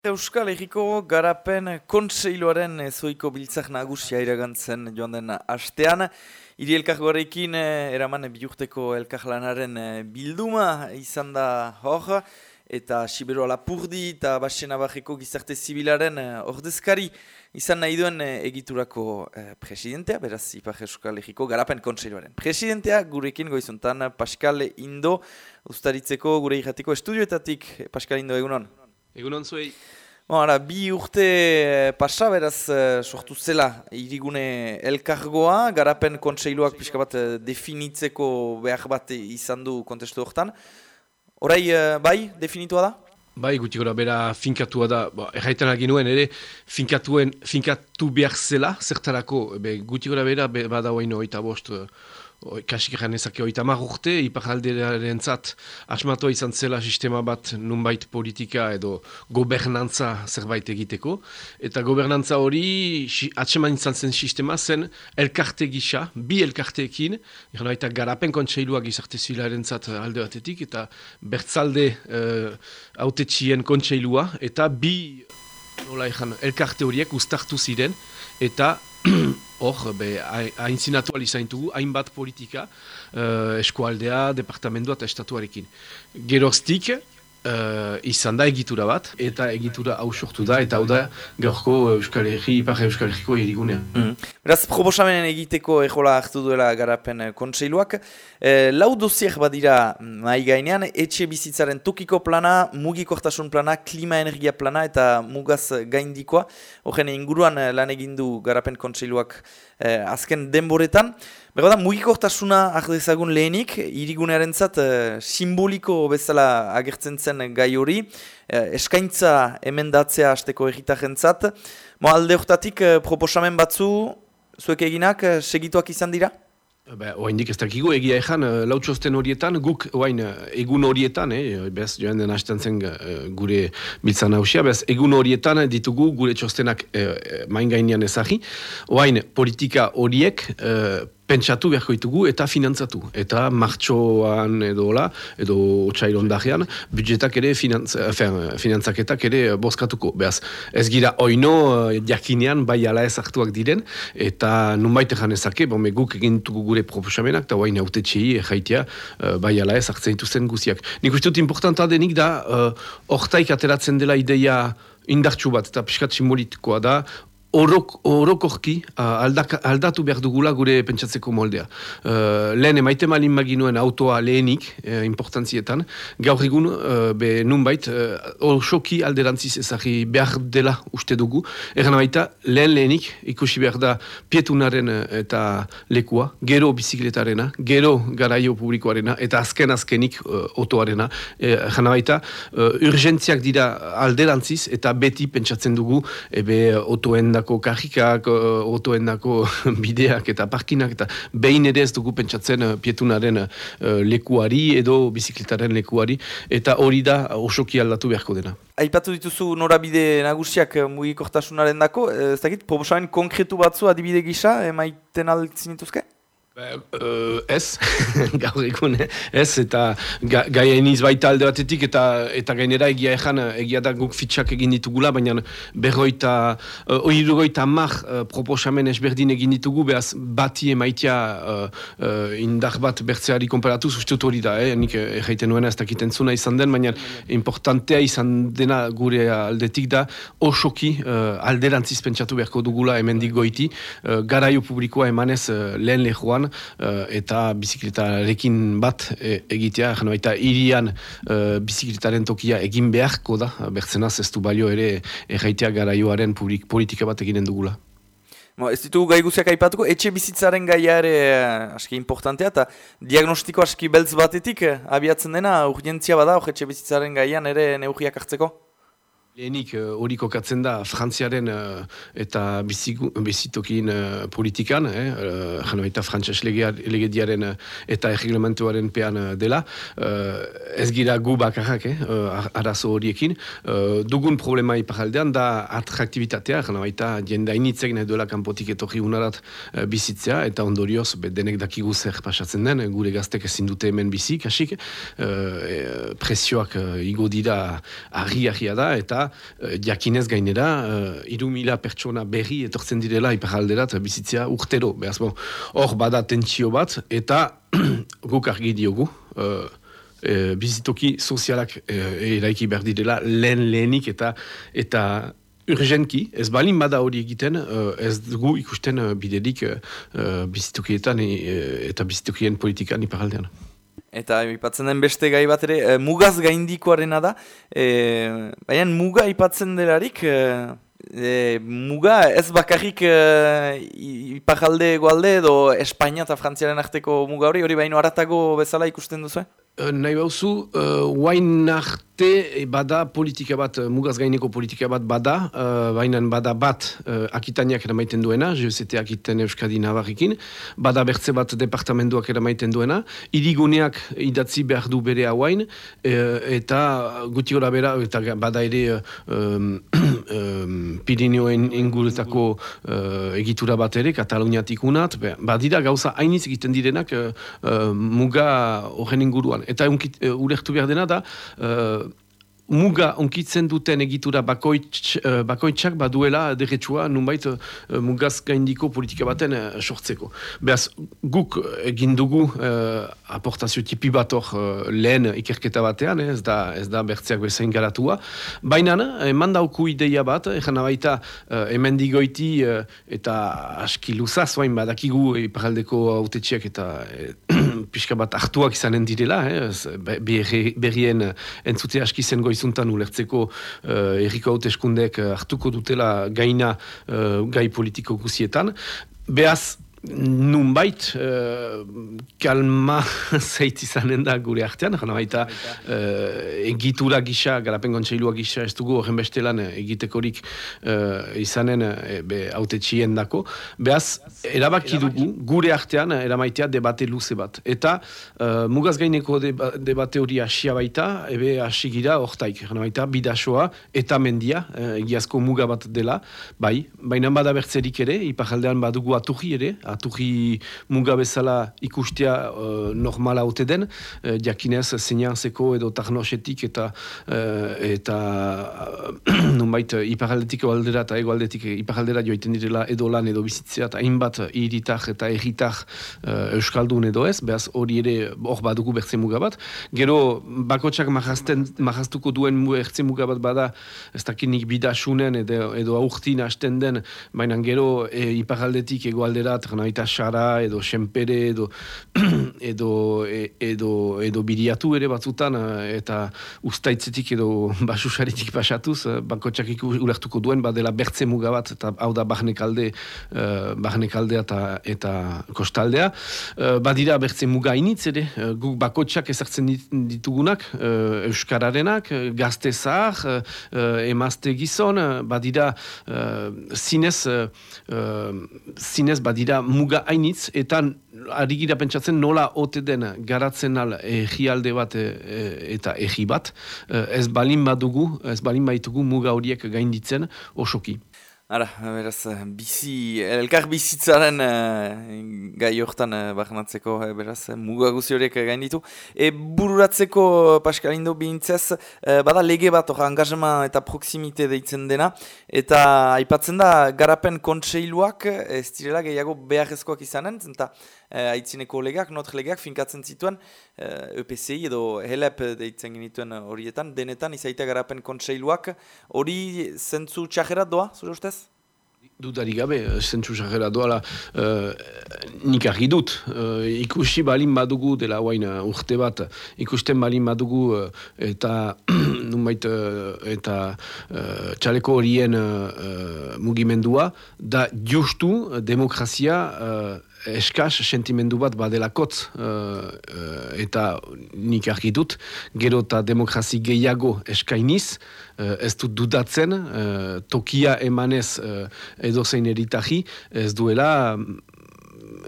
Euskal Herriko garapen kontseiloaren zoiko biltzak nagusia iragantzen joan den astean. Iri elkargoarekin eh, eraman bilurteko elkarlanaren eh, bilduma izan da hor. Eta Sibero Lapurdi eta Baxena Bajeko gizarte zibilaren eh, ordezkari izan nahi duen egiturako presidentea, beraz Ipar Euskal Herriko garapen kontseiloaren. Presidentea gurekin goizuntan Pascal Indo, ustaritzeko gure irratiko estudioetatik. Pascal Indo, egunon? Egunon zuei. Ara, bi urte eh, pasa beraz eh, sortu zela irigune elkargoa, garapen kontseiluak pixka bat eh, definitzeko behar bat izan du kontestu horretan. Horai, bai, definitua da? Bai, guti gora, bera finkatua da, erraiten algin nuen, ere, finkatuen, finkatu behar zela, zertarako, guti gora bera, bada hoaino eta bost, kasik egan ezake oita urte, iparaldearen zat asmatoa izan zela sistema bat nunbait politika edo gobernantza zerbait egiteko. Eta gobernantza hori atseman izan zen sistema zen elkarte gisa, bi elkarteekin, egan baita garapen kontseiluak izarte zilaren zat alde batetik, eta bertzalde uh, autetxien kontseilua, eta bi nola elkarte horiek ustartu ziren, eta hor, hain zinatu alizaintugu, hainbat politika, uh, eskualdea, departamentua eta estatuarekin. Geroztik, uh, izan da egitura bat, eta egitura hau sortu da, eta hau da gaurko Euskal Herri, Ipar Euskal Herriko erigunea. Mm. Beraz, proposamenen egiteko ejola hartu duela garapen kontseiluak. E, lau doziek badira nahi gainean, etxe bizitzaren tukiko plana, mugikortasun plana, klima-energia plana eta mugaz gaindikoa. Horren inguruan lan egindu garapen kontseiluak eh, azken denboretan. Bego da, mugikortasuna ahdezagun lehenik, irigunearen zat, eh, simboliko bezala agertzen zen gai hori, eh, eskaintza emendatzea hasteko egitaren zat. Mo alde horretatik eh, proposamen batzu, zuek eginak, eh, segituak izan dira? Ba, oaindik ez dakigu, egia ezan, uh, lautxosten horietan, guk oain egun horietan, eh, bez, joan den hasten zen gure biltzan hausia, bez, egun horietan ditugu gure txostenak uh, main gainean ezagi, oain politika horiek pentsatu beharko ditugu eta finantzatu. Eta martxoan edo hola, edo otxairon budgetak ere, finantz, finantzaketak ere bozkatuko. Beaz, ez gira oino eh, jakinean bai ala ez hartuak diren, eta nun baita janezake, bon, guk egintuko gure proposamenak, eta guain haute txei, jaitea, eh, bai ala ez hartzen dituzten guziak. Nik uste dut importanta denik da, hortaik uh, ateratzen dela ideia indartsu bat, eta piskat simbolitikoa da, orok, orokorki aldatu behar dugula gure pentsatzeko moldea. Uh, lehen emaite malin maginuen autoa lehenik, uh, importantzietan, gaur egun, uh, be nunbait, uh, osoki alderantziz ezagri behar dela uste dugu. Egan baita, lehen lehenik, ikusi behar da pietunaren eta lekua, gero bizikletarena, gero garaio publikoarena, eta azken azkenik uh, otoarena. Egan baita, uh, urgentziak dira alderantziz, eta beti pentsatzen dugu, ebe otoen dako kajikak, otoen dako bideak eta parkinak, eta behin ere ez dugu pentsatzen uh, pietunaren uh, lekuari edo biziklitaren lekuari, eta hori da osoki aldatu beharko dena. Aipatu dituzu norabide nagusiak mugikortasunaren dako, ez dakit, proposamen konkretu batzu adibide gisa, emaiten altzin dituzke? Uh, ez, gaur egun, eh? ez, eta ga, gaien izbaita alde batetik, eta eta gainera egia ezan, egia da guk fitxak egin ditugula, baina berroita, uh, oirugoita mar uh, proposamen ezberdin egin ditugu, behaz bati emaitia uh, uh, indar bat bertzeari konparatu, sustut hori da, eh? nik erraiten nuena ez dakiten zuna izan den, baina importantea izan dena gure aldetik da, osoki uh, alderantziz pentsatu beharko dugula hemendik goiti, uh, garaio publikoa emanez uh, lehen lehuan, uh, eta bizikletarekin bat e, egitea, baita irian uh, bizikletaren tokia egin beharko da, bertzenaz ez du balio ere erraitea garaioaren publik, politika bat eginen dugula. Mo, ez ditugu gai guziak aipatuko, etxe bizitzaren gaia ere aski importantea, eta diagnostiko aski beltz batetik abiatzen dena, urgentzia bada, etxe bizitzaren gaian ere neugiak hartzeko? Lehenik eh, hori uh, kokatzen da Frantziaren uh, eta bizitokin uh, politikan, eh, uh, jano eta frantzes legediaren uh, eta erreglementuaren pean uh, dela. Uh, ez gira gu bakarrak, eh, uh, arazo horiekin. Uh, dugun problema iparaldean da atraktibitatea, jano eta jenda initzek nahi duela kanpotik etorri unarat uh, bizitzea, eta ondorioz, denek dakigu zer pasatzen den, gure gaztek ezin dute hemen bizik, hasik, uh, presioak uh, igo dira argi da, eta eta jakinez gainera, iru mila pertsona berri etortzen direla iparaldera eta bizitzea urtero. Hor bada tentsio bat, eta guk argi diogu, e, bizitoki sozialak e, eraiki behar direla lehen lehenik eta eta urgenki, ez balin bada hori egiten, ez dugu ikusten biderik bizitokietan eta bizitokien politikan iparaldean. Eta ipatzen den beste gai bat ere, mugaz gaindikoarena da, e, baina muga ipatzen delarik, E, muga ez bakarrik e, ipajalde egoalde edo Espainia eta Frantziaren arteko muga hori, hori baino aratago bezala ikusten duzu? Uh, nahi bauzu, uh, arte bada politika bat, eh, mugaz gaineko politika bat bada, uh, baina bada bat uh, akitaniak eramaiten duena, GZT akiten Euskadi Navarrikin, bada bertze bat departamentuak eramaiten duena, iriguneak idatzi behar du bere hauain, eta guti gora bera, eta bada ere um, um, Pirineoen inguretako uh, egitura bat ere, Kataluniatik unat, badira gauza hainiz egiten direnak uh, muga horren inguruan. Eta unkit, uh, urertu behar dena da, muga onkitzen duten egitura bakoitz, uh, bakoitzak baduela derretsua nunbait uh, mugaz gaindiko politika baten uh, sortzeko. Beaz, guk egin dugu uh, aportazio tipi bat hor lehen ikerketa batean, ez da, ez da bertzeak bezain garatua. Baina, eman dauku ideia bat, egan baita hemen digoiti eta aski luzaz, badakigu iparaldeko autetxiak eta pixka bat hartuak izanen direla, eh, berrien entzute aski zen goizuntan ulertzeko uh, erriko hauteskundek hartuko dutela gaina uh, gai politiko guzietan. Beaz, Nunbait, uh, kalma zeit izanen da gure artean, jana baita uh, egitura gisa, garapen gontxeilua gisa, ez dugu horren bestelan egitekorik uh, izanen uh, be, haute txien dako. Beaz, erabaki dugu gure artean eramaitea debate luze bat. Eta uh, mugaz gaineko debate hori asia baita, ebe asigira hortaik, jana baita bidasoa eta mendia, uh, egiazko muga bat dela, bai, baina bada bertzerik ere, ipajaldean badugu atuhi ere, aturri muga bezala ikustea uh, normala ote den, uh, jakinez zeinanzeko edo tarnosetik eta uh, eta nunbait iparaldetik aldera eta egoaldetik iparaldera joiten direla edo lan edo bizitzea eta hainbat iritar eta erritar uh, euskaldun edo ez, behaz hori ere hor badugu bertze muga bat. Gero bakotsak mahaztuko duen bertze muga bat bada ez dakinik bidasunen edo, edo aurtin hasten den, baina gero e, iparaldetik egoaldera Naita Sara edo Senpere edo edo, e, edo, edo biriatu ere batzutan eh, eta ustaitzetik edo basusaritik pasatuz eh, bakotxak ulertuko duen badela bertze muga bat eta hau da bahnekalde uh, eta, eta kostaldea. Badira bertze muga initz ere guk bakotxak ezartzen ditugunak Euskararenak gazte zahar emazte gizon badira zinez zinez badira muga hainitz, eta ari gira pentsatzen nola ote den garatzen al egialde bat e, eta egi bat, ez balin badugu, ez balin baitugu muga horiek gainditzen osoki. Ara, beraz, bizi, elkar bizitzaren uh, gai hortan uh, bahanatzeko, uh, beraz, muga guzi horiek gain ditu. E, bururatzeko, Pascal Indo, bintzez, uh, bada lege bat, hor, angazema eta proximite deitzen dena, eta aipatzen da, garapen kontseiluak, ez direla gehiago beharrezkoak izanen, eta uh, aitzineko legeak, notre legeak, finkatzen zituen, uh, EPCI edo HELEP deitzen genituen horietan, denetan, izaita garapen kontseiluak, hori zentzu txajerat doa, zure ustez? Dudari gabe, zentzu txajerat doa, uh, nik argi dut, uh, ikusi balin badugu dela guain urte bat, ikusten balin badugu uh, eta numait, uh, eta uh, txaleko horien uh, mugimendua, da justu demokrazia eskas sentimendu bat badelakotz uh, eta nik argitut, gero eta demokrazi gehiago eskainiz, uh, ez dut dudatzen, uh, tokia emanez uh, edo zein eritaji, ez duela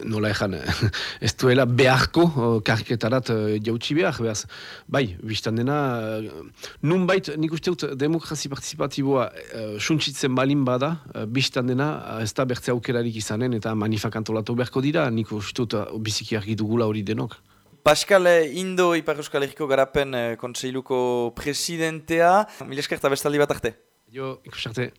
nola ezan, ez duela beharko karketarat jautsi behar, behaz, bai, biztan dena, nun bait, nik uste dut demokrazi partizipatiboa suntsitzen balin bada, biztan dena, ez da bertze aukerarik izanen, eta manifak antolatu beharko dira, nik uste dut biziki argi dugula hori denok. Pascal Indo Ipar Euskal Herriko garapen kontseiluko presidentea. Mil esker eta bestaldi bat arte. Jo, ikusarte.